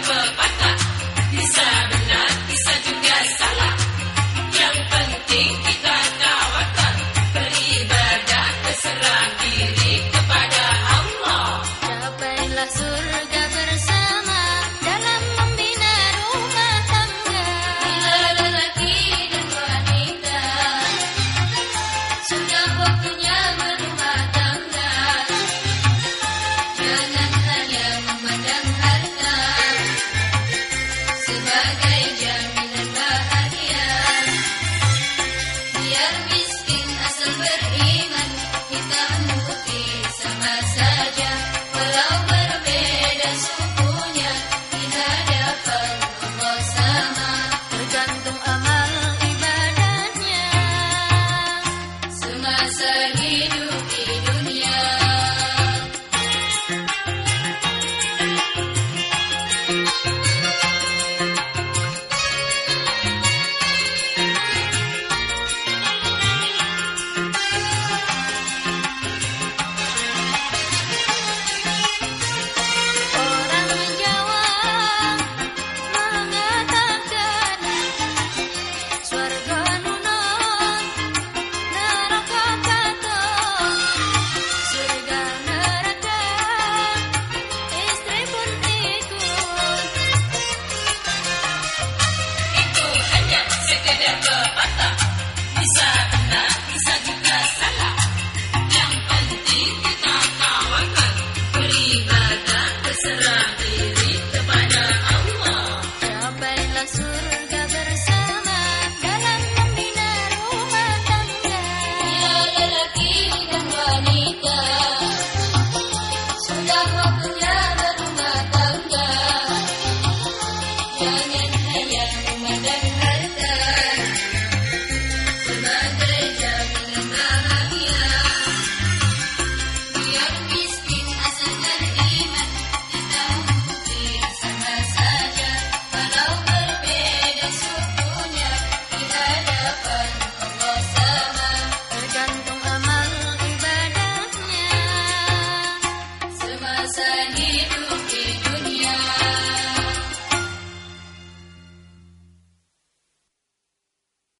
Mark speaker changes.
Speaker 1: River.
Speaker 2: beribadah kasih. diri kepada Allah.